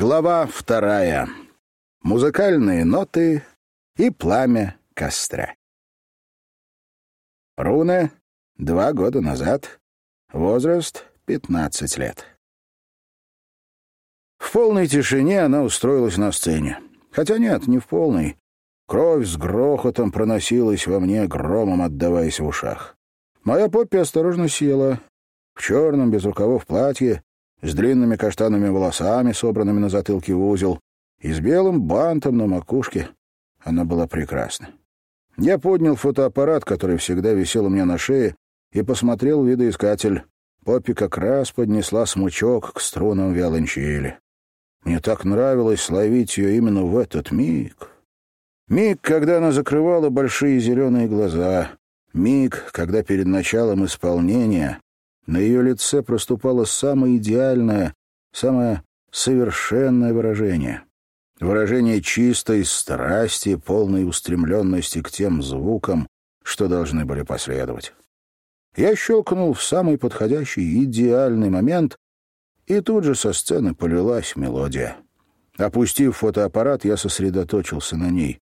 Глава вторая. Музыкальные ноты и пламя костра. Руна два года назад. Возраст пятнадцать лет. В полной тишине она устроилась на сцене. Хотя нет, не в полной. Кровь с грохотом проносилась во мне, громом отдаваясь в ушах. Моя Поппи осторожно села. В черном, без рукавов платье, с длинными каштанными волосами, собранными на затылке в узел, и с белым бантом на макушке. Она была прекрасна. Я поднял фотоаппарат, который всегда висел у меня на шее, и посмотрел видоискатель. Поппи как раз поднесла смычок к струнам виолончели. Мне так нравилось ловить ее именно в этот миг. Миг, когда она закрывала большие зеленые глаза. Миг, когда перед началом исполнения на ее лице проступало самое идеальное, самое совершенное выражение. Выражение чистой страсти, полной устремленности к тем звукам, что должны были последовать. Я щелкнул в самый подходящий, идеальный момент, и тут же со сцены полилась мелодия. Опустив фотоаппарат, я сосредоточился на ней.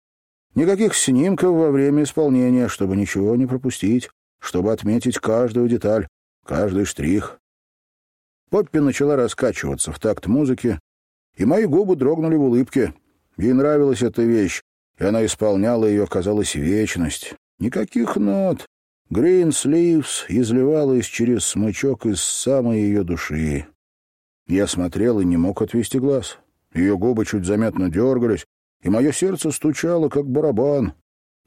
Никаких снимков во время исполнения, чтобы ничего не пропустить, чтобы отметить каждую деталь, каждый штрих. Поппи начала раскачиваться в такт музыки, и мои губы дрогнули в улыбке. Ей нравилась эта вещь, и она исполняла ее, казалось, вечность. Никаких нот. Green Sleeves изливалась через смычок из самой ее души. Я смотрел и не мог отвести глаз. Ее губы чуть заметно дергались, и мое сердце стучало, как барабан.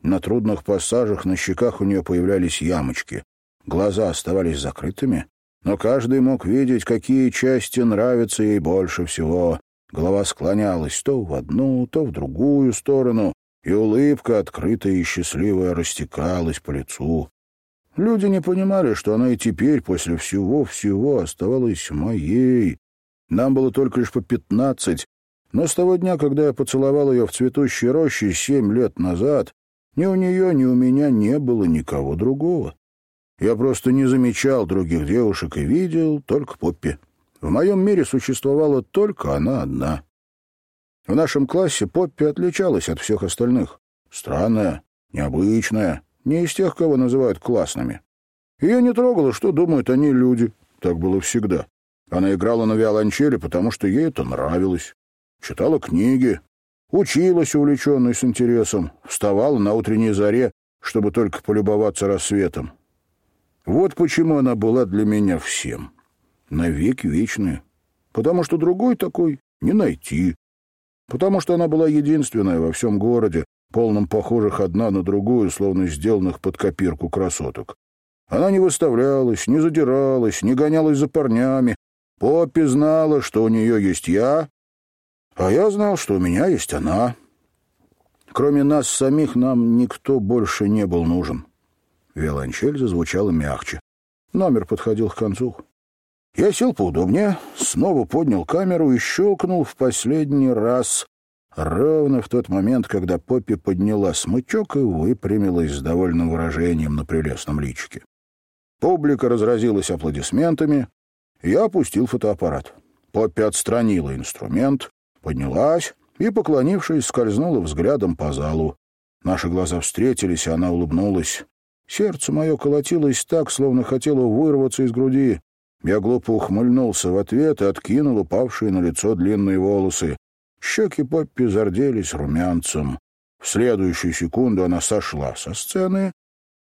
На трудных пассажах на щеках у нее появлялись ямочки. Глаза оставались закрытыми, но каждый мог видеть, какие части нравятся ей больше всего. Голова склонялась то в одну, то в другую сторону, и улыбка, открытая и счастливая, растекалась по лицу. Люди не понимали, что она и теперь, после всего-всего, оставалась моей. Нам было только лишь по пятнадцать, но с того дня, когда я поцеловал ее в цветущей роще семь лет назад, ни у нее, ни у меня не было никого другого. Я просто не замечал других девушек и видел только Поппи. В моем мире существовала только она одна. В нашем классе Поппи отличалась от всех остальных. Странная, необычная, не из тех, кого называют классными. Ее не трогало, что думают они люди. Так было всегда. Она играла на виолончели, потому что ей это нравилось. Читала книги, училась увлеченной с интересом, вставала на утренней заре, чтобы только полюбоваться рассветом. Вот почему она была для меня всем. Навеки вечная. Потому что другой такой не найти. Потому что она была единственная во всем городе, полном похожих одна на другую, словно сделанных под копирку красоток. Она не выставлялась, не задиралась, не гонялась за парнями. Поппи знала, что у нее есть я, а я знал, что у меня есть она. Кроме нас самих нам никто больше не был нужен. Виолончель зазвучала мягче. Номер подходил к концу. Я сел поудобнее, снова поднял камеру и щелкнул в последний раз, ровно в тот момент, когда Поппи подняла смычок и выпрямилась с довольным выражением на прелестном личике. Публика разразилась аплодисментами, я опустил фотоаппарат. Поппи отстранила инструмент, поднялась и, поклонившись, скользнула взглядом по залу. Наши глаза встретились, и она улыбнулась. Сердце мое колотилось так, словно хотело вырваться из груди. Я глупо ухмыльнулся в ответ и откинул упавшие на лицо длинные волосы. Щеки Поппи зарделись румянцем. В следующую секунду она сошла со сцены,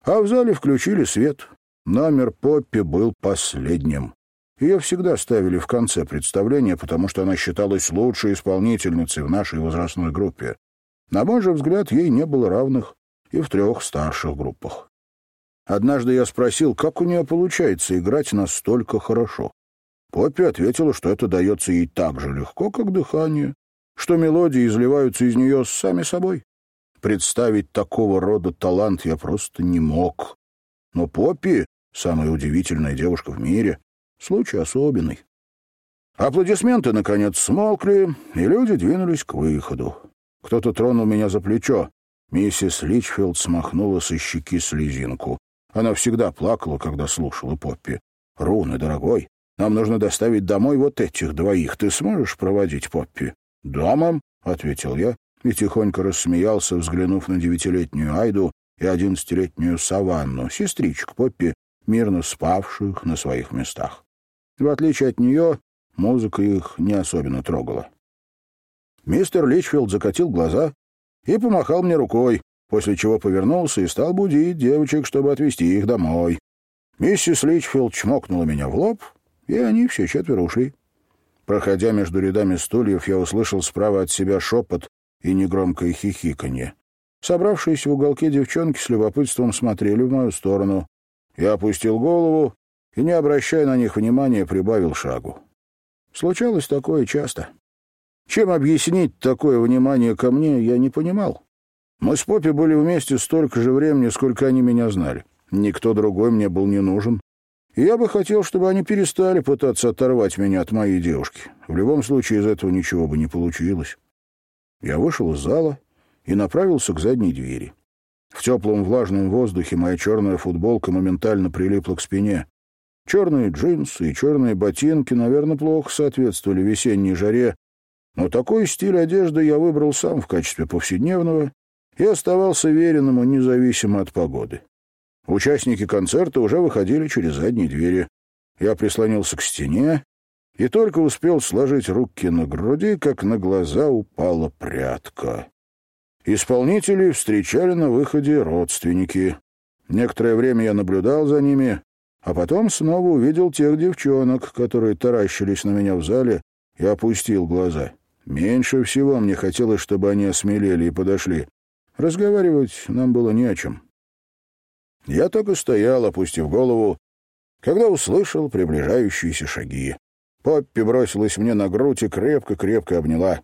а в зале включили свет. Номер Поппи был последним. Ее всегда ставили в конце представления, потому что она считалась лучшей исполнительницей в нашей возрастной группе. На мой же взгляд, ей не было равных и в трех старших группах. Однажды я спросил, как у нее получается играть настолько хорошо. Поппи ответила, что это дается ей так же легко, как дыхание, что мелодии изливаются из нее сами собой. Представить такого рода талант я просто не мог. Но Поппи — самая удивительная девушка в мире. Случай особенный. Аплодисменты, наконец, смолкли, и люди двинулись к выходу. Кто-то тронул меня за плечо. Миссис Личфилд смахнула со щеки слезинку. Она всегда плакала, когда слушала Поппи. «Руны, дорогой, Нам нужно доставить домой вот этих двоих. Ты сможешь проводить Поппи?» «Да, мам», — ответил я и тихонько рассмеялся, взглянув на девятилетнюю Айду и одиннадцатилетнюю Саванну, сестричек Поппи, мирно спавших на своих местах. В отличие от нее, музыка их не особенно трогала. Мистер Личфилд закатил глаза и помахал мне рукой, после чего повернулся и стал будить девочек, чтобы отвезти их домой. Миссис Личфилд чмокнула меня в лоб, и они все четверо ушли. Проходя между рядами стульев, я услышал справа от себя шепот и негромкое хихиканье. Собравшиеся в уголке девчонки с любопытством смотрели в мою сторону. Я опустил голову и, не обращая на них внимания, прибавил шагу. Случалось такое часто. Чем объяснить такое внимание ко мне, я не понимал. Мы с Поппи были вместе столько же времени, сколько они меня знали. Никто другой мне был не нужен. И я бы хотел, чтобы они перестали пытаться оторвать меня от моей девушки. В любом случае из этого ничего бы не получилось. Я вышел из зала и направился к задней двери. В теплом влажном воздухе моя черная футболка моментально прилипла к спине. Черные джинсы и черные ботинки, наверное, плохо соответствовали весенней жаре, но такой стиль одежды я выбрал сам в качестве повседневного и оставался верен независимо от погоды. Участники концерта уже выходили через задние двери. Я прислонился к стене и только успел сложить руки на груди, как на глаза упала прядка. Исполнителей встречали на выходе родственники. Некоторое время я наблюдал за ними, а потом снова увидел тех девчонок, которые таращились на меня в зале, и опустил глаза. Меньше всего мне хотелось, чтобы они осмелели и подошли. Разговаривать нам было не о чем. Я так и стоял, опустив голову, когда услышал приближающиеся шаги. Поппи бросилась мне на грудь и крепко-крепко обняла.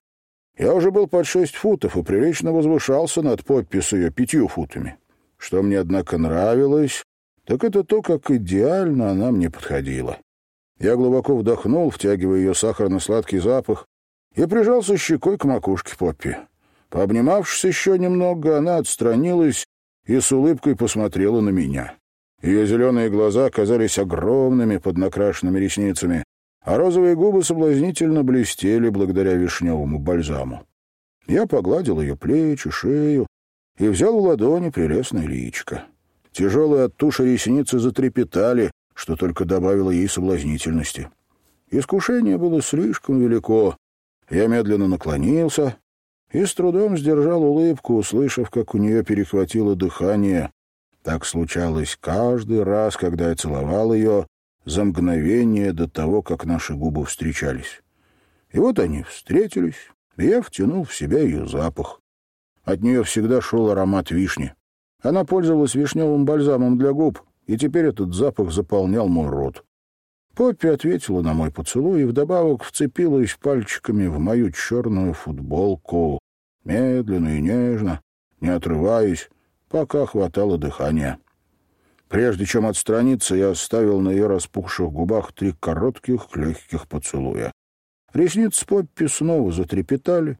Я уже был под шесть футов и прилично возвышался над Поппи с ее пятью футами. Что мне, однако, нравилось, так это то, как идеально она мне подходила. Я глубоко вдохнул, втягивая ее сахарно-сладкий запах, и прижался щекой к макушке Поппи. Пообнимавшись еще немного, она отстранилась и с улыбкой посмотрела на меня. Ее зеленые глаза казались огромными под накрашенными ресницами, а розовые губы соблазнительно блестели благодаря вишневому бальзаму. Я погладил ее плечи, шею и взял в ладони прелестное личико. Тяжелые от туши ресницы затрепетали, что только добавило ей соблазнительности. Искушение было слишком велико. Я медленно наклонился и с трудом сдержал улыбку, услышав, как у нее перехватило дыхание. Так случалось каждый раз, когда я целовал ее, за мгновение до того, как наши губы встречались. И вот они встретились, и я втянул в себя ее запах. От нее всегда шел аромат вишни. Она пользовалась вишневым бальзамом для губ, и теперь этот запах заполнял мой рот. Поппи ответила на мой поцелуй и вдобавок вцепилась пальчиками в мою черную футболку, медленно и нежно, не отрываясь, пока хватало дыхания. Прежде чем отстраниться, я оставил на ее распухших губах три коротких легких поцелуя. Ресницы Поппи снова затрепетали,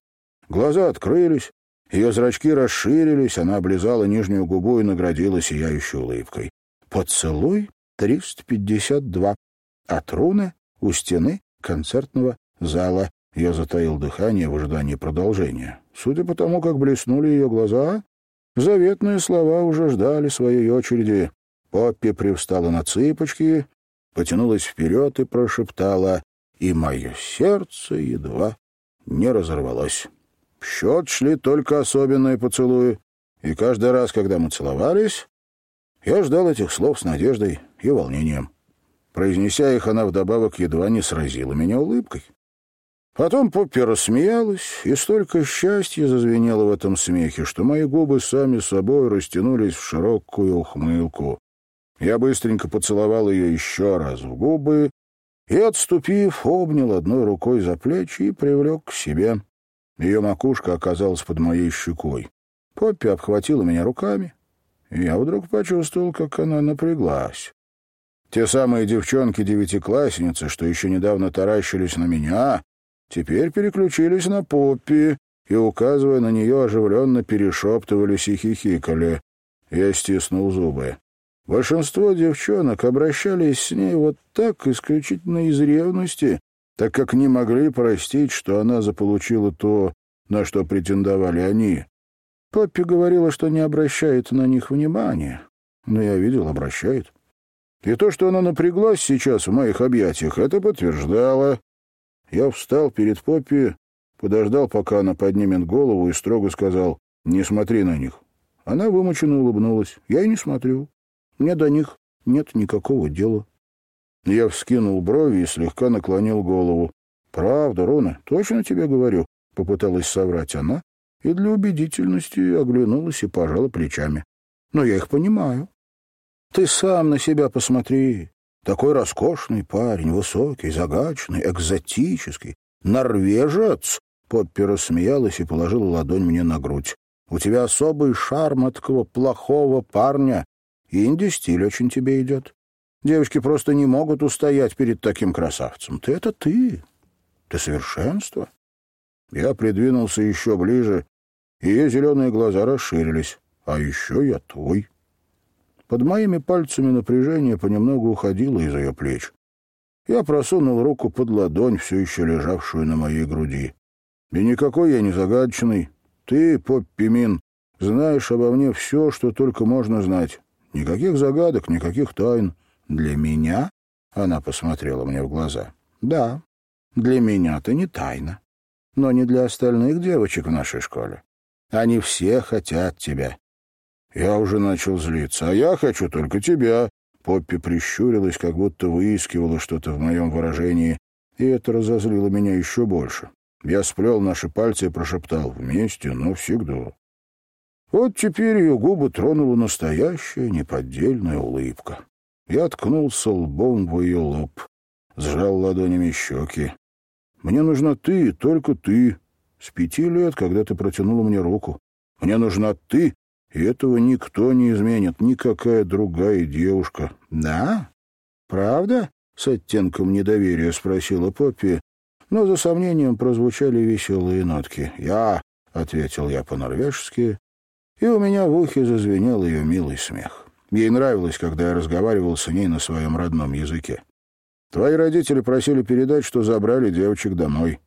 глаза открылись, ее зрачки расширились, она облизала нижнюю губу и наградила сияющей улыбкой. Поцелуй 352. От руны у стены концертного зала. Я затаил дыхание в ожидании продолжения. Судя по тому, как блеснули ее глаза, заветные слова уже ждали своей очереди. Поппи привстала на цыпочки, потянулась вперед и прошептала, и мое сердце едва не разорвалось. В счет шли только особенные поцелуи, и каждый раз, когда мы целовались, я ждал этих слов с надеждой и волнением. Произнеся их, она вдобавок едва не сразила меня улыбкой. Потом Поппи рассмеялась, и столько счастья зазвенело в этом смехе, что мои губы сами собой растянулись в широкую ухмылку. Я быстренько поцеловал ее еще раз в губы и, отступив, обнял одной рукой за плечи и привлек к себе. Ее макушка оказалась под моей щекой. Поппи обхватила меня руками, и я вдруг почувствовал, как она напряглась. Те самые девчонки-девятиклассницы, что еще недавно таращились на меня, теперь переключились на Поппи и, указывая на нее, оживленно перешептывались и хихикали. Я стиснул зубы. Большинство девчонок обращались с ней вот так исключительно из ревности, так как не могли простить, что она заполучила то, на что претендовали они. Поппи говорила, что не обращает на них внимания, но я видел, обращает. И то, что она напряглась сейчас в моих объятиях, это подтверждало. Я встал перед Поппи, подождал, пока она поднимет голову, и строго сказал «Не смотри на них». Она вымученно улыбнулась. Я и не смотрю. Мне до них нет никакого дела. Я вскинул брови и слегка наклонил голову. «Правда, Рона, точно тебе говорю», — попыталась соврать она, и для убедительности оглянулась и пожала плечами. «Но я их понимаю. Ты сам на себя посмотри. Такой роскошный парень, высокий, загадочный, экзотический. Норвежец!» Поппи рассмеялась и положила ладонь мне на грудь. «У тебя особый шарм от такого плохого парня, инди-стиль очень тебе идет. Девочки просто не могут устоять перед таким красавцем. Ты — это ты. Ты совершенство». Я придвинулся еще ближе, и ее зеленые глаза расширились. «А еще я твой». Под моими пальцами напряжение понемногу уходило из ее плеч. Я просунул руку под ладонь, все еще лежавшую на моей груди. И никакой я не загадочный. Ты, Поппи Мин, знаешь обо мне все, что только можно знать. Никаких загадок, никаких тайн. Для меня, она посмотрела мне в глаза, да, для меня ты не тайна. Но не для остальных девочек в нашей школе. Они все хотят тебя. Я уже начал злиться. А я хочу только тебя. Поппи прищурилась, как будто выискивала что-то в моем выражении, и это разозлило меня еще больше. Я сплел наши пальцы и прошептал «Вместе, но всегда». Вот теперь ее губы тронула настоящая неподдельная улыбка. Я ткнулся лбом в ее лоб, сжал ладонями щеки. «Мне нужна ты, только ты. С пяти лет, когда ты протянула мне руку. Мне нужна ты, и этого никто не изменит, никакая другая девушка. — Да? Правда? — с оттенком недоверия спросила Поппи, но за сомнением прозвучали веселые нотки. «Я», — ответил я по-норвежски, и у меня в ухе зазвенел ее милый смех. Ей нравилось, когда я разговаривал с ней на своем родном языке. «Твои родители просили передать, что забрали девочек домой».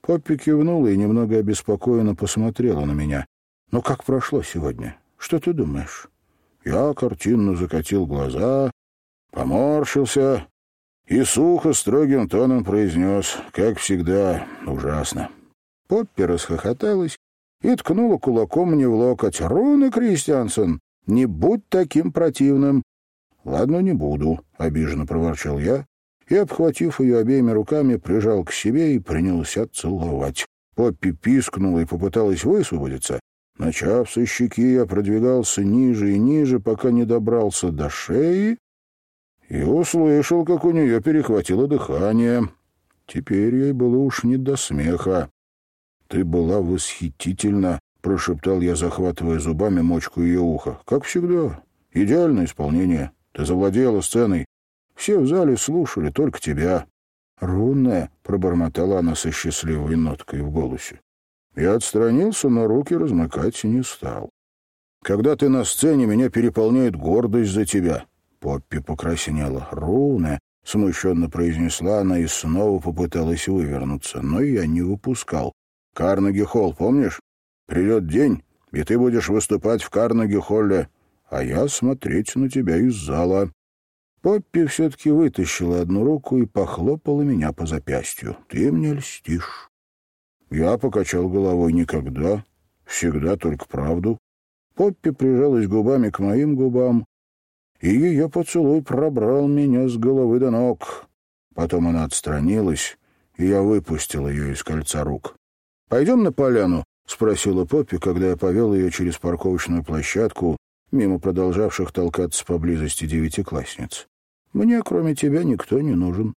Поппи кивнула и немного обеспокоенно посмотрела на меня. «Ну как прошло сегодня? Что ты думаешь?» Я картинно закатил глаза, поморщился и сухо, строгим тоном произнес, как всегда, ужасно. Поппи расхохоталась и ткнула кулаком мне в локоть. «Руна, Кристиансон, не будь таким противным!» «Ладно, не буду», — обиженно проворчал я, и, обхватив ее обеими руками, прижал к себе и принялся целовать. Поппи пискнула и попыталась высвободиться, Начав со щеки, я продвигался ниже и ниже, пока не добрался до шеи и услышал, как у нее перехватило дыхание. Теперь ей было уж не до смеха. «Ты была восхитительна», — прошептал я, захватывая зубами мочку ее уха. «Как всегда. Идеальное исполнение. Ты завладела сценой. Все в зале слушали, только тебя». «Рунная», — пробормотала она со счастливой ноткой в голосе. Я отстранился, но руки размыкать не стал. «Когда ты на сцене, меня переполняет гордость за тебя». Поппи покраснела. «Руна», — смущенно произнесла она и снова попыталась вывернуться, но я не выпускал. «Карнеги-холл, помнишь? Придет день, и ты будешь выступать в Карнеги-холле, а я смотреть на тебя из зала». Поппи все-таки вытащила одну руку и похлопала меня по запястью. «Ты мне льстишь». Я покачал головой никогда, всегда только правду. Поппи прижалась губами к моим губам, и ее поцелуй пробрал меня с головы до ног. Потом она отстранилась, и я выпустил ее из кольца рук. «Пойдем на поляну?» — спросила Поппи, когда я повел ее через парковочную площадку, мимо продолжавших толкаться поблизости девятиклассниц. «Мне, кроме тебя, никто не нужен».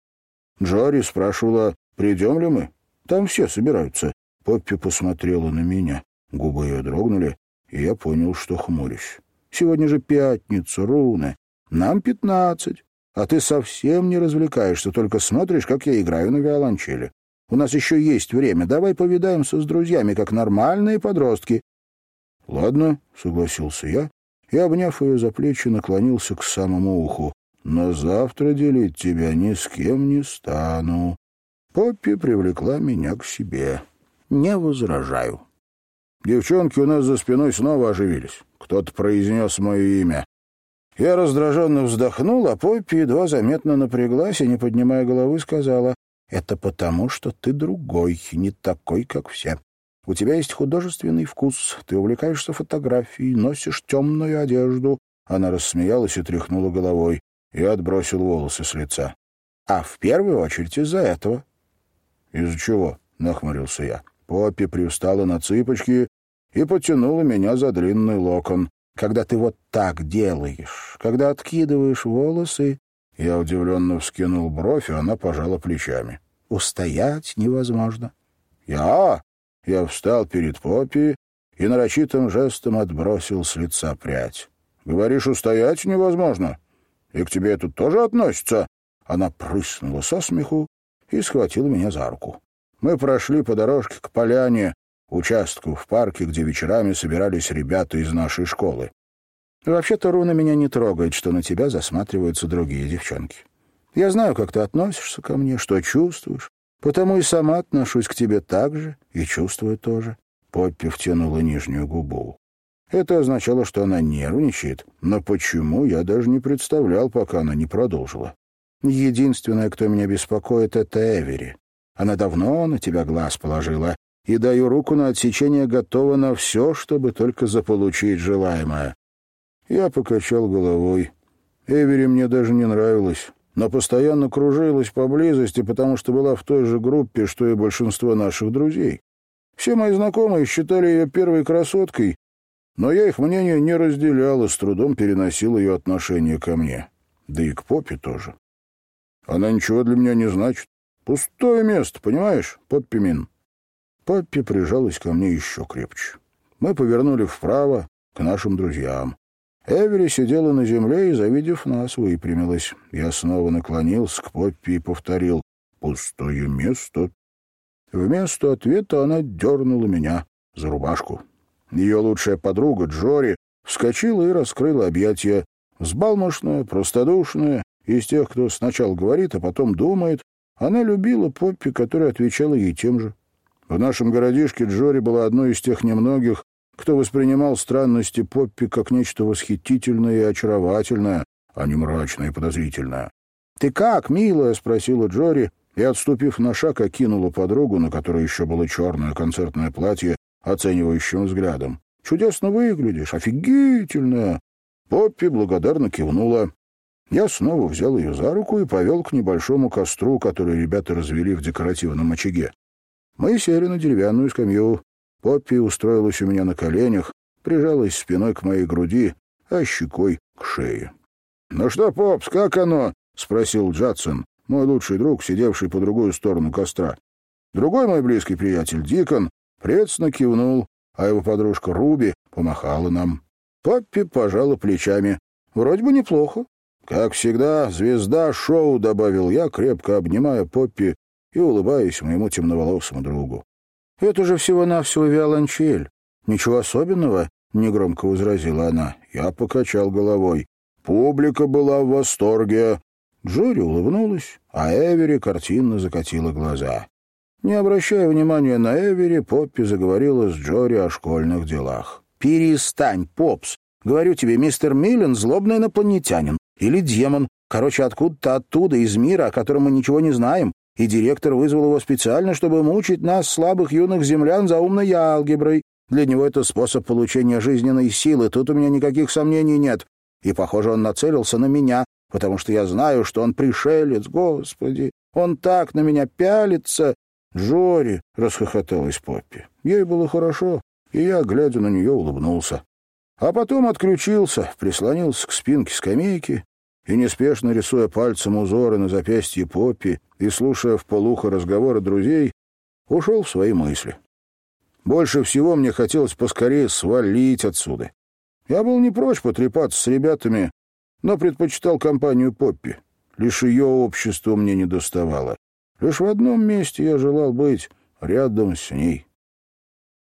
Джори спрашивала, придем ли мы. Там все собираются. Поппи посмотрела на меня. Губы ее дрогнули, и я понял, что хмурюсь. Сегодня же пятница, Руна. Нам пятнадцать. А ты совсем не развлекаешься, только смотришь, как я играю на виолончели. У нас еще есть время. Давай повидаемся с друзьями, как нормальные подростки. — Ладно, — согласился я и, обняв ее за плечи, наклонился к самому уху. «Но завтра делить тебя ни с кем не стану». Поппи привлекла меня к себе. «Не возражаю». Девчонки у нас за спиной снова оживились. Кто-то произнес мое имя. Я раздраженно вздохнул, а Поппи едва заметно напряглась и, не поднимая головы, сказала, «Это потому, что ты другой, не такой, как все. У тебя есть художественный вкус, ты увлекаешься фотографией, носишь темную одежду». Она рассмеялась и тряхнула головой. Я отбросил волосы с лица. «А в первую очередь из-за этого». «Из-за чего?» — нахмурился я. Поппи привстала на цыпочки и потянула меня за длинный локон когда ты вот так делаешь, когда откидываешь волосы...» Я удивленно вскинул бровь, и она пожала плечами. «Устоять невозможно». «Я?» Я встал перед Поппи и нарочитым жестом отбросил с лица прядь. «Говоришь, устоять невозможно? И к тебе это тоже относится?» Она прыснула со смеху и схватила меня за руку. Мы прошли по дорожке к поляне, участку в парке, где вечерами собирались ребята из нашей школы. Вообще-то Руна меня не трогает, что на тебя засматриваются другие девчонки. Я знаю, как ты относишься ко мне, что чувствуешь, потому и сама отношусь к тебе так же и чувствую тоже. Поппи втянула нижнюю губу. Это означало, что она нервничает, но почему, я даже не представлял, пока она не продолжила. Единственное, кто меня беспокоит, — это Эвери. Она давно на тебя глаз положила, и даю руку на отсечение готова на все, чтобы только заполучить желаемое. Я покачал головой. Эвери мне даже не нравилась, но постоянно кружилась поблизости, потому что была в той же группе, что и большинство наших друзей. Все мои знакомые считали ее первой красоткой, но я их мнение не разделял и с трудом переносил ее отношение ко мне. Да и к Поппи тоже. Она ничего для меня не значит. Пустое место, понимаешь, Поппи Мин? Паппи прижалась ко мне еще крепче. Мы повернули вправо, к нашим друзьям. Эвери сидела на земле и, завидев нас, выпрямилась. Я снова наклонился к Поппи и повторил «Пустое место». Вместо ответа она дернула меня за рубашку. Ее лучшая подруга Джори вскочила и раскрыла объятия. Сбалмошная, простодушная, из тех, кто сначала говорит, а потом думает, она любила Поппи, которая отвечала ей тем же. В нашем городишке Джори была одной из тех немногих, кто воспринимал странности Поппи как нечто восхитительное и очаровательное, а не мрачное и подозрительное. «Ты как, милая?» — спросила Джори, и, отступив на шаг, окинула подругу, на которой еще было черное концертное платье, оценивающим взглядом. «Чудесно выглядишь, офигительно!» Поппи благодарно кивнула. Я снова взял ее за руку и повел к небольшому костру, который ребята развели в декоративном очаге. Мы сели на деревянную скамью. Поппи устроилась у меня на коленях, прижалась спиной к моей груди, а щекой к шее. — Ну что, Попс, как оно? — спросил Джадсон, мой лучший друг, сидевший по другую сторону костра. Другой мой близкий приятель, Дикон, приветственно кивнул, а его подружка Руби помахала нам. Поппи пожала плечами. «Вроде бы неплохо». «Как всегда, звезда шоу», — добавил я, крепко обнимая Поппи и улыбаясь моему темноволосому другу. «Это же всего-навсего виолончель. Ничего особенного?» — негромко возразила она. Я покачал головой. Публика была в восторге. Джори улыбнулась, а Эвери картинно закатила глаза. Не обращая внимания на Эвери, Поппи заговорила с Джори о школьных делах. «Перестань, Попс! Говорю тебе, мистер Миллен — злобный инопланетянин. Или демон. Короче, откуда-то оттуда, из мира, о котором мы ничего не знаем и директор вызвал его специально, чтобы мучить нас, слабых юных землян, за умной алгеброй. Для него это способ получения жизненной силы, тут у меня никаких сомнений нет. И, похоже, он нацелился на меня, потому что я знаю, что он пришелец, господи. Он так на меня пялится. Джори, — расхохоталась Поппи. Ей было хорошо, и я, глядя на нее, улыбнулся. А потом отключился, прислонился к спинке скамейки и, неспешно рисуя пальцем узоры на запястье Поппи и слушая в полухо разговоры друзей, ушел в свои мысли. Больше всего мне хотелось поскорее свалить отсюда. Я был не прочь потрепаться с ребятами, но предпочитал компанию Поппи. Лишь ее общество мне не доставало. Лишь в одном месте я желал быть рядом с ней.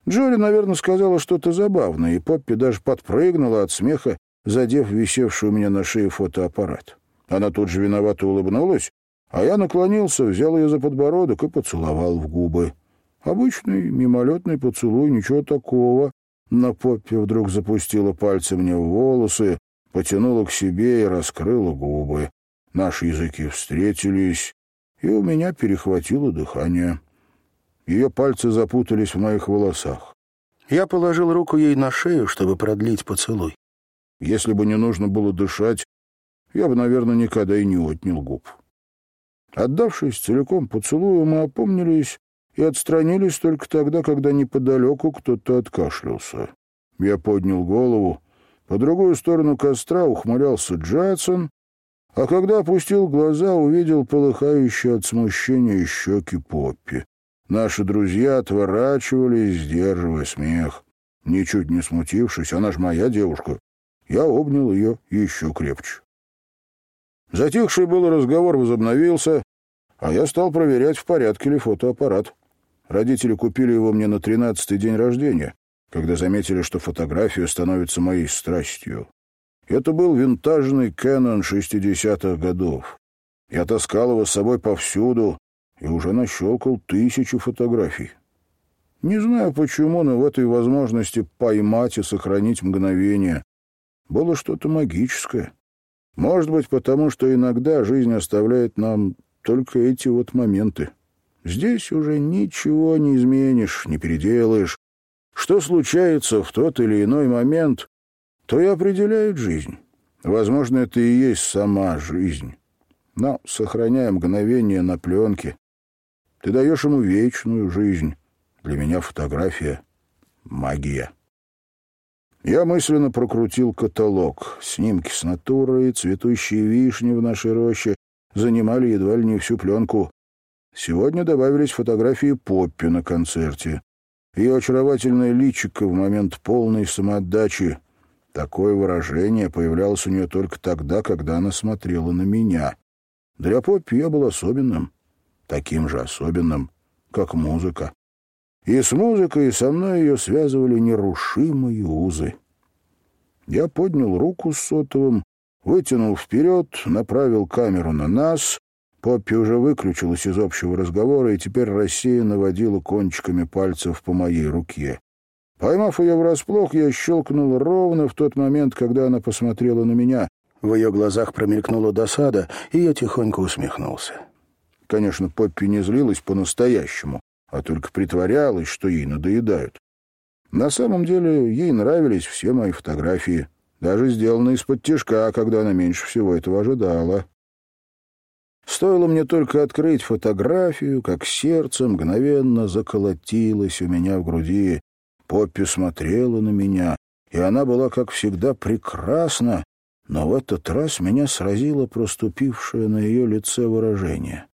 Джоли, наверное, сказала что-то забавное, и Поппи даже подпрыгнула от смеха задев висевший у меня на шее фотоаппарат. Она тут же виновато улыбнулась, а я наклонился, взял ее за подбородок и поцеловал в губы. Обычный мимолетный поцелуй, ничего такого. Но Поппи вдруг запустила пальцы мне в волосы, потянула к себе и раскрыла губы. Наши языки встретились, и у меня перехватило дыхание. Ее пальцы запутались в моих волосах. Я положил руку ей на шею, чтобы продлить поцелуй. Если бы не нужно было дышать, я бы, наверное, никогда и не отнял губ. Отдавшись целиком поцелую, мы опомнились и отстранились только тогда, когда неподалеку кто-то откашлялся. Я поднял голову. По другую сторону костра ухмылялся Джадсон, а когда опустил глаза, увидел полыхающие от смущения щеки Поппи. Наши друзья отворачивались, сдерживая смех. Ничуть не смутившись, она ж моя девушка, я обнял ее еще крепче. Затихший был разговор возобновился, а я стал проверять, в порядке ли фотоаппарат. Родители купили его мне на тринадцатый день рождения, когда заметили, что фотография становится моей страстью. Это был винтажный Canon 60-х годов. Я таскал его с собой повсюду, и уже нащелкал тысячи фотографий. Не знаю почему, но в этой возможности поймать и сохранить мгновение было что-то магическое. Может быть, потому что иногда жизнь оставляет нам только эти вот моменты. Здесь уже ничего не изменишь, не переделаешь. Что случается в тот или иной момент, то и определяет жизнь. Возможно, это и есть сама жизнь. Но, сохраняя мгновение на пленке, ты даешь ему вечную жизнь. Для меня фотография — магия. Я мысленно прокрутил каталог. Снимки с натурой, цветущие вишни в нашей роще занимали едва ли не всю пленку. Сегодня добавились фотографии Поппи на концерте. Ее очаровательное личико в момент полной самоотдачи. Такое выражение появлялось у нее только тогда, когда она смотрела на меня. Для Поппи я был особенным таким же особенным, как музыка. И с музыкой со мной ее связывали нерушимые узы. Я поднял руку с сотовым, вытянул вперед, направил камеру на нас. Поппи уже выключилась из общего разговора и теперь рассеянно водила кончиками пальцев по моей руке. Поймав ее врасплох, я щелкнул ровно в тот момент, когда она посмотрела на меня. В ее глазах промелькнула досада, и я тихонько усмехнулся. Конечно, Поппи не злилась по-настоящему, а только притворялась, что ей надоедают. На самом деле ей нравились все мои фотографии, даже сделанные из-под тяжка, когда она меньше всего этого ожидала. Стоило мне только открыть фотографию, как сердце мгновенно заколотилось у меня в груди. Поппи смотрела на меня, и она была, как всегда, прекрасна, но в этот раз меня сразило проступившее на ее лице выражение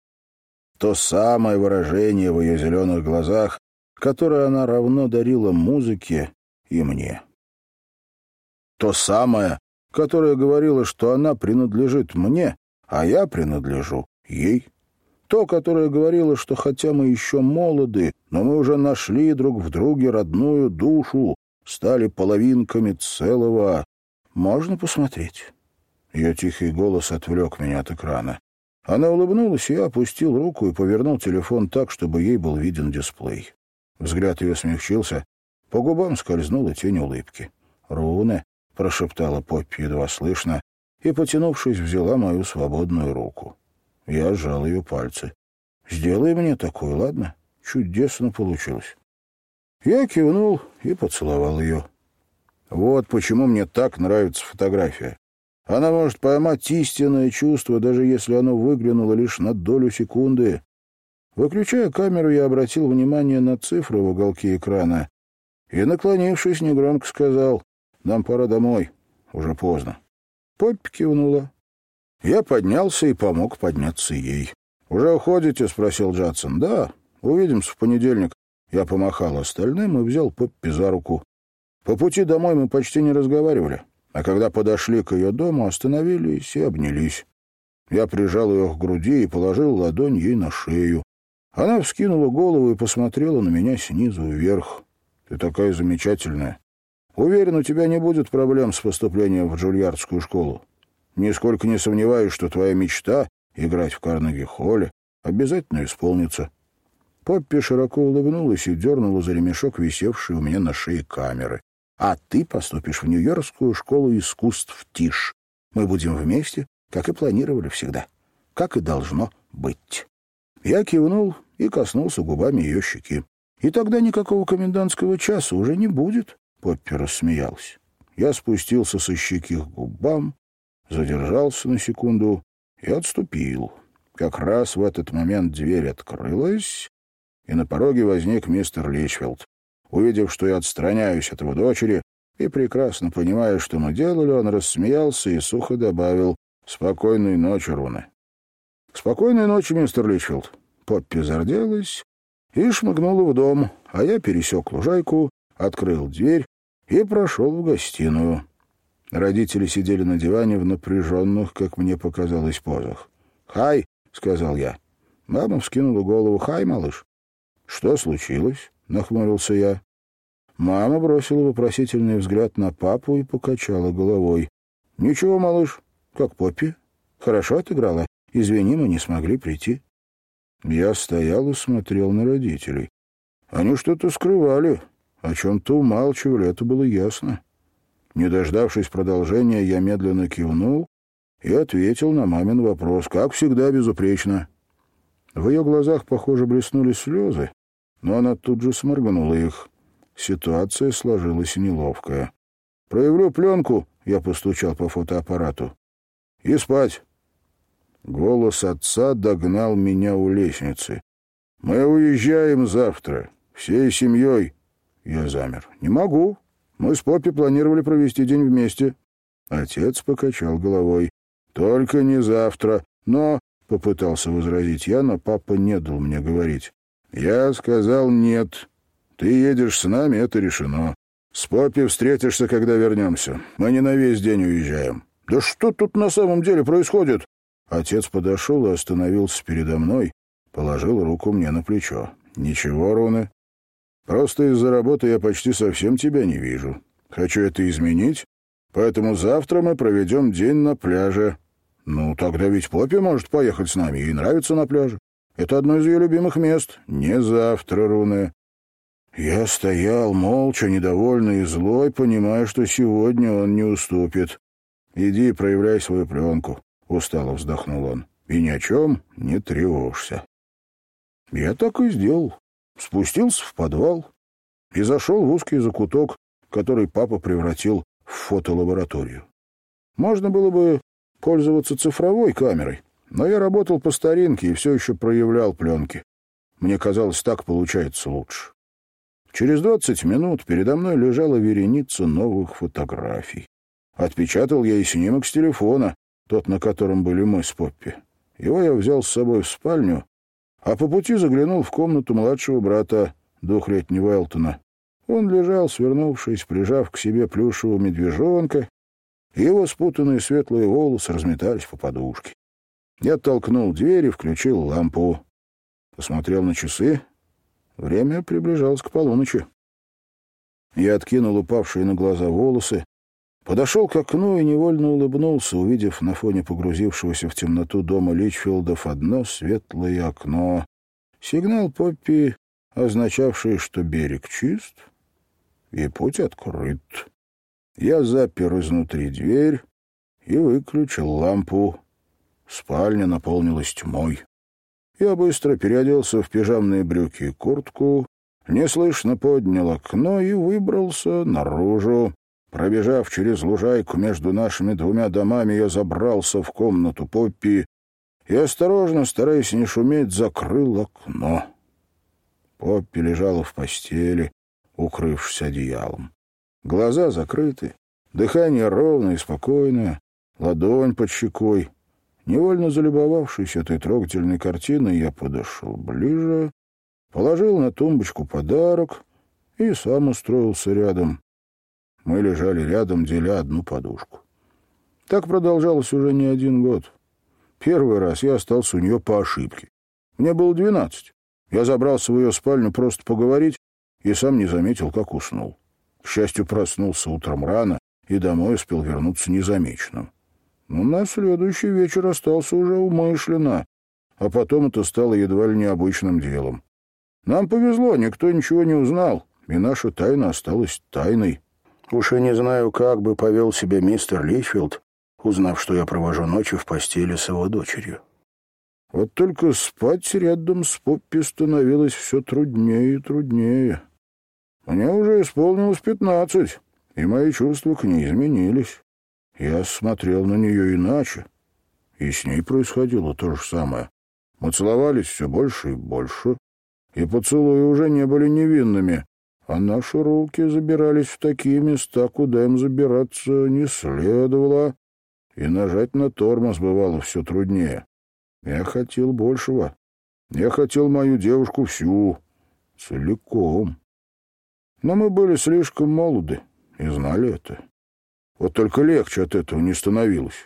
то самое выражение в ее зеленых глазах, которое она равно дарила музыке и мне. То самое, которое говорило, что она принадлежит мне, а я принадлежу ей. То, которое говорило, что хотя мы еще молоды, но мы уже нашли друг в друге родную душу, стали половинками целого. Можно посмотреть?» Ее тихий голос отвлек меня от экрана. Она улыбнулась, и я опустил руку и повернул телефон так, чтобы ей был виден дисплей. Взгляд ее смягчился, по губам скользнула тень улыбки. «Руне», — прошептала Поппи едва слышно, и, потянувшись, взяла мою свободную руку. Я сжал ее пальцы. «Сделай мне такое, ладно? Чудесно получилось». Я кивнул и поцеловал ее. Вот почему мне так нравится фотография. Она может поймать истинное чувство, даже если оно выглянуло лишь на долю секунды. Выключая камеру, я обратил внимание на цифры в уголке экрана и, наклонившись, негромко сказал, «Нам пора домой. Уже поздно». Поппи кивнула. Я поднялся и помог подняться ей. «Уже уходите?» — спросил Джадсон. «Да, увидимся в понедельник». Я помахал остальным и взял Поппи за руку. По пути домой мы почти не разговаривали а когда подошли к ее дому, остановились и обнялись. Я прижал ее к груди и положил ладонь ей на шею. Она вскинула голову и посмотрела на меня снизу вверх. «Ты такая замечательная». Уверен, у тебя не будет проблем с поступлением в Джульярдскую школу. Нисколько не сомневаюсь, что твоя мечта — играть в Карнеги-холле — обязательно исполнится. Поппи широко улыбнулась и дернула за ремешок, висевший у меня на шее камеры. «А ты поступишь в Нью-Йоркскую школу искусств ТИШ. Мы будем вместе, как и планировали всегда. Как и должно быть». Я кивнул и коснулся губами ее щеки. «И тогда никакого комендантского часа уже не будет», — Поппи рассмеялась. Я спустился со щеки к губам, задержался на секунду и отступил. Как раз в этот момент дверь открылась, и на пороге возник мистер Личфилд. Увидев, что я отстраняюсь от его дочери, и прекрасно понимая, что мы делали, он рассмеялся и сухо добавил «Спокойной ночи, Руны». «Спокойной ночи, мистер Личфилд». Поппи зарделась и шмыгнула в дом, а я пересек лужайку, открыл дверь и прошел в гостиную. Родители сидели на диване в напряженных, как мне показалось, позах. «Хай!» — сказал я. Мама вскинула голову. «Хай, малыш!» «Что случилось?» — нахмурился я. Мама бросила вопросительный взгляд на папу и покачала головой. «Ничего, малыш, как Поппи. Хорошо отыграла. Извини, мы не смогли прийти». Я стоял и смотрел на родителей. Они что-то скрывали, о чем-то умалчивали, это было ясно. Не дождавшись продолжения, я медленно кивнул и ответил на мамин вопрос, как всегда, безупречно. В ее глазах, похоже, блеснули слезы, но она тут же сморгнула их. Ситуация сложилась неловкая. «Проявлю пленку», — я постучал по фотоаппарату. «И спать». Голос отца догнал меня у лестницы. «Мы уезжаем завтра, всей семьей». Я замер. «Не могу. Мы с Поппи планировали провести день вместе». Отец покачал головой. «Только не завтра. Но...» — попытался возразить я, но папа не дал мне говорить. «Я сказал нет. Ты едешь с нами, это решено. С Поппи встретишься, когда вернемся. Мы не на весь день уезжаем». «Да что тут на самом деле происходит?» Отец подошел и остановился передо мной, положил руку мне на плечо. «Ничего, Руна, Просто из-за работы я почти совсем тебя не вижу. Хочу это изменить, поэтому завтра мы проведем день на пляже. Ну, тогда ведь Поппи может поехать с нами, ей нравится на пляже. Это одно из ее любимых мест. Не завтра, Руне. Я стоял молча, недовольный и злой, понимая, что сегодня он не уступит. «Иди проявляй свою пленку», — устало вздохнул он. «И ни о чем не тревожься». Я так и сделал спустился в подвал и зашел в узкий закуток, который папа превратил в фотолабораторию. Можно было бы пользоваться цифровой камерой, но я работал по старинке и все еще проявлял пленки. Мне казалось, так получается лучше. Через двадцать минут передо мной лежала вереница новых фотографий. Отпечатал я и снимок с телефона, тот, на котором были мы с Поппи. Его я взял с собой в спальню а по пути заглянул в комнату младшего брата, двухлетнего Элтона. Он лежал, свернувшись, прижав к себе плюшевого медвежонка, и его спутанные светлые волосы разметались по подушке. Я толкнул дверь и включил лампу. Посмотрел на часы. Время приближалось к полуночи. Я откинул упавшие на глаза волосы, Подошел к окну и невольно улыбнулся, увидев на фоне погрузившегося в темноту дома Личфилдов одно светлое окно. Сигнал Поппи, означавший, что берег чист и путь открыт. Я запер изнутри дверь и выключил лампу. Спальня наполнилась тьмой. Я быстро переоделся в пижамные брюки и куртку, неслышно поднял окно и выбрался наружу. Пробежав через лужайку между нашими двумя домами, я забрался в комнату Поппи и, осторожно, стараясь не шуметь, закрыл окно. Поппи лежала в постели, укрывшись одеялом. Глаза закрыты, дыхание ровное и спокойное, ладонь под щекой. Невольно залюбовавшись этой трогательной картиной, я подошел ближе, положил на тумбочку подарок и сам устроился рядом. Мы лежали рядом, деля одну подушку. Так продолжалось уже не один год. Первый раз я остался у нее по ошибке. Мне было двенадцать. Я забрался в ее спальню просто поговорить и сам не заметил, как уснул. К счастью, проснулся утром рано и домой успел вернуться незамеченным. Но на следующий вечер остался уже умышленно, а потом это стало едва ли необычным делом. Нам повезло, никто ничего не узнал, и наша тайна осталась тайной. Уж и не знаю, как бы повел себя мистер Личфилд, узнав, что я провожу ночи в постели с его дочерью. Вот только спать рядом с Поппи становилось все труднее и труднее. Мне уже исполнилось пятнадцать, и мои чувства к ней изменились. Я смотрел на нее иначе, и с ней происходило то же самое. Мы целовались все больше и больше, и поцелуи уже не были невинными, а наши руки забирались в такие места, куда им забираться не следовало, и нажать на тормоз бывало все труднее. Я хотел большего. Я хотел мою девушку всю, целиком. Но мы были слишком молоды и знали это. Вот только легче от этого не становилось.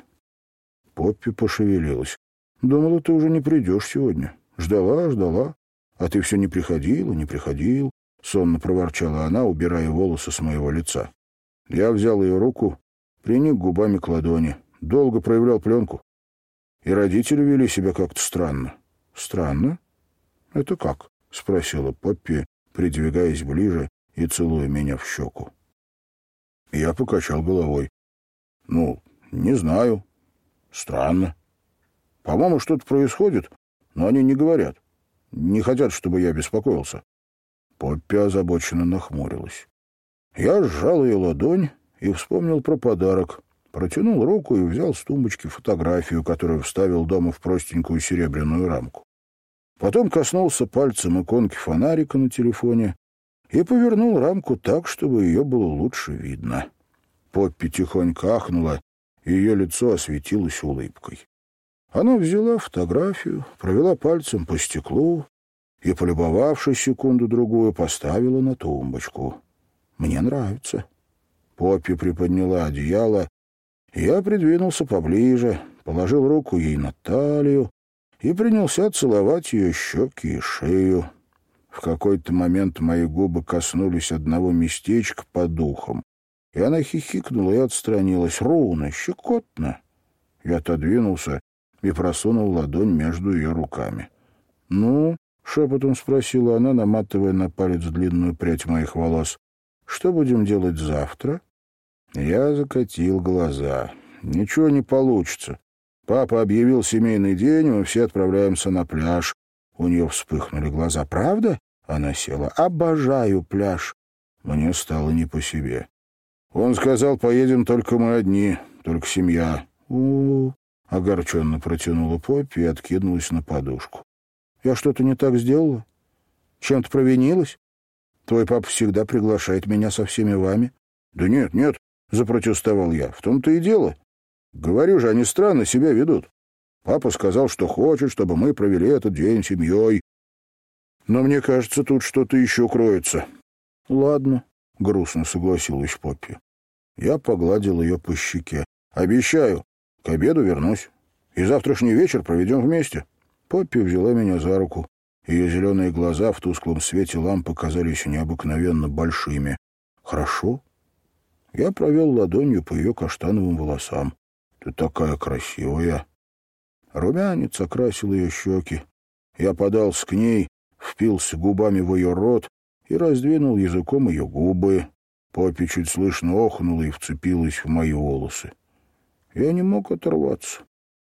Поппи пошевелилась. Думала, ты уже не придешь сегодня. Ждала, ждала. А ты все не приходил и не приходил. Сонно проворчала она, убирая волосы с моего лица. Я взял ее руку, приник губами к ладони. Долго проявлял пленку. И родители вели себя как-то странно. Странно? Это как? Спросила Поппи, придвигаясь ближе и целуя меня в щеку. Я покачал головой. Ну, не знаю. Странно. По-моему, что-то происходит, но они не говорят. Не хотят, чтобы я беспокоился. Поппи озабоченно нахмурилась. Я сжал ее ладонь и вспомнил про подарок. Протянул руку и взял с тумбочки фотографию, которую вставил дома в простенькую серебряную рамку. Потом коснулся пальцем иконки фонарика на телефоне и повернул рамку так, чтобы ее было лучше видно. Поппи тихонько ахнула, и ее лицо осветилось улыбкой. Она взяла фотографию, провела пальцем по стеклу и, полюбовавшись секунду-другую, поставила на тумбочку. «Мне нравится». Поппи приподняла одеяло, я придвинулся поближе, положил руку ей на талию и принялся целовать ее щеки и шею. В какой-то момент мои губы коснулись одного местечка под духом, и она хихикнула и отстранилась. Ровно, щекотно. Я отодвинулся и просунул ладонь между ее руками. «Ну?» — шепотом спросила она, наматывая на палец длинную прядь моих волос. «Что будем делать завтра?» Я закатил глаза. «Ничего не получится. Папа объявил семейный день, и мы все отправляемся на пляж. У нее вспыхнули глаза. «Правда?» Она села. «Обожаю пляж». Мне стало не по себе. Он сказал, поедем только мы одни, только семья. у, -у, -у огорченно протянула Поппи и откинулась на подушку. «Я что-то не так сделала? Чем-то провинилась? Твой папа всегда приглашает меня со всеми вами». «Да нет, нет», — запротестовал я, — «в том-то и дело. Говорю же, они странно себя ведут. Папа сказал, что хочет, чтобы мы провели этот день семьей. Но мне кажется, тут что-то еще кроется». «Ладно», — грустно согласилась Поппи. Я погладил ее по щеке. «Обещаю, к обеду вернусь. И завтрашний вечер проведем вместе». Поппи взяла меня за руку. Ее зеленые глаза в тусклом свете лампы казались необыкновенно большими. «Хорошо». Я провел ладонью по ее каштановым волосам. «Ты такая красивая!» Румянец окрасил ее щеки. Я подался к ней, впился губами в ее рот и раздвинул языком ее губы. Поппи чуть слышно охнула и вцепилась в мои волосы. Я не мог оторваться.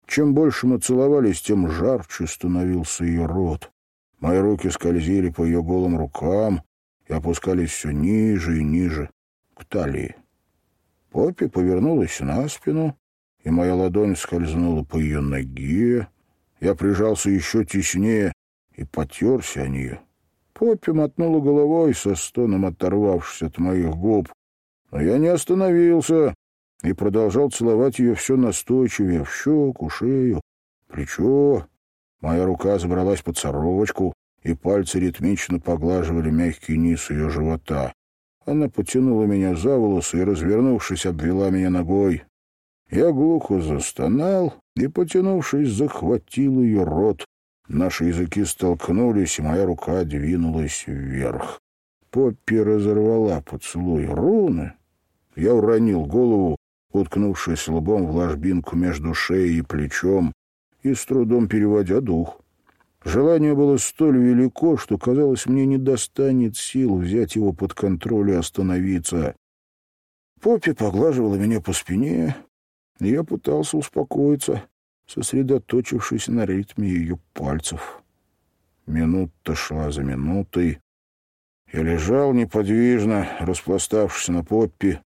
Чем больше мы целовались, тем жарче становился ее рот. Мои руки скользили по ее голым рукам и опускались все ниже и ниже, к талии. Поппи повернулась на спину, и моя ладонь скользнула по ее ноге. Я прижался еще теснее и потерся о нее. Поппи мотнула головой, со стоном оторвавшись от моих губ. Но я не остановился и продолжал целовать ее все настойчивее, в щеку, шею, плечо. Моя рука забралась под сорочку, и пальцы ритмично поглаживали мягкий низ ее живота. Она потянула меня за волосы и, развернувшись, обвела меня ногой. Я глухо застонал и, потянувшись, захватил ее рот, Наши языки столкнулись, и моя рука двинулась вверх. Поппи разорвала поцелуй руны, я уронил голову, уткнувшись лбом в ложбинку между шеей и плечом, и с трудом переводя дух. Желание было столь велико, что, казалось, мне не достанет сил взять его под контроль и остановиться. Поппи поглаживала меня по спине, я пытался успокоиться, сосредоточившись на ритме ее пальцев. Минута шла за минутой. Я лежал неподвижно, распластавшись на Поппи,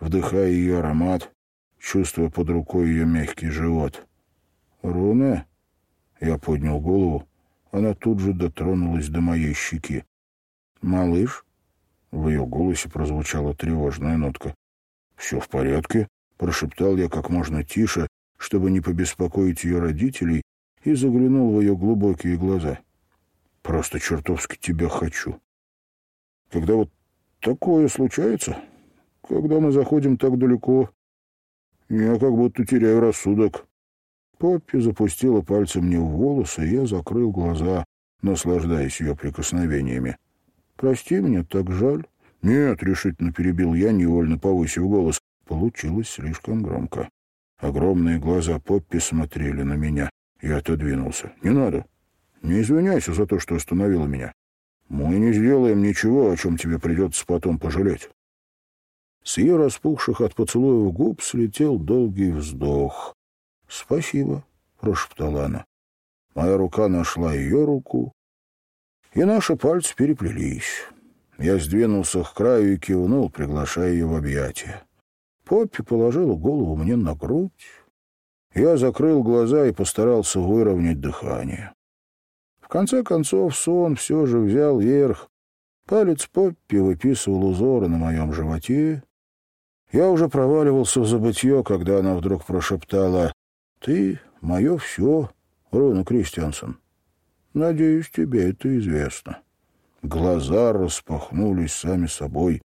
вдыхая ее аромат, чувствуя под рукой ее мягкий живот. «Руна?» Я поднял голову. Она тут же дотронулась до моей щеки. «Малыш?» В ее голосе прозвучала тревожная нотка. «Все в порядке?» — прошептал я как можно тише, чтобы не побеспокоить ее родителей, и заглянул в ее глубокие глаза. «Просто чертовски тебя хочу. Когда вот такое случается, когда мы заходим так далеко, я как будто теряю рассудок». Поппи запустила пальцем мне в волосы, и я закрыл глаза, наслаждаясь ее прикосновениями. «Прости, мне так жаль». «Нет», — решительно перебил я, невольно повысив голос. Получилось слишком громко. Огромные глаза Поппи смотрели на меня. Я отодвинулся. «Не надо. Не извиняйся за то, что остановила меня. Мы не сделаем ничего, о чем тебе придется потом пожалеть». С ее распухших от поцелуев губ слетел долгий вздох. «Спасибо», — прошептала она. Моя рука нашла ее руку, и наши пальцы переплелись. Я сдвинулся к краю и кивнул, приглашая ее в объятия. Поппи положила голову мне на грудь. Я закрыл глаза и постарался выровнять дыхание. В конце концов сон все же взял верх. Палец Поппи выписывал узоры на моем животе. Я уже проваливался в забытье, когда она вдруг прошептала ты — мое все, Рона Кристиансон. Надеюсь, тебе это известно. Глаза распахнулись сами собой.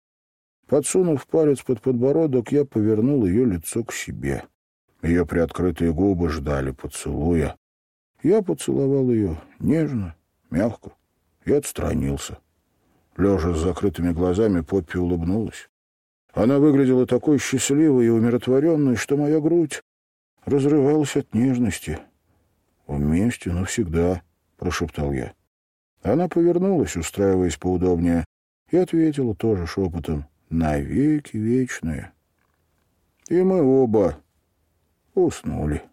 Подсунув палец под подбородок, я повернул ее лицо к себе. Ее приоткрытые губы ждали поцелуя. Я поцеловал ее нежно, мягко и отстранился. Лежа с закрытыми глазами, Поппи улыбнулась. Она выглядела такой счастливой и умиротворенной, что моя грудь разрывалась от нежности. «Вместе навсегда», — прошептал я. Она повернулась, устраиваясь поудобнее, и ответила тоже шепотом «Навеки вечные». И мы оба уснули.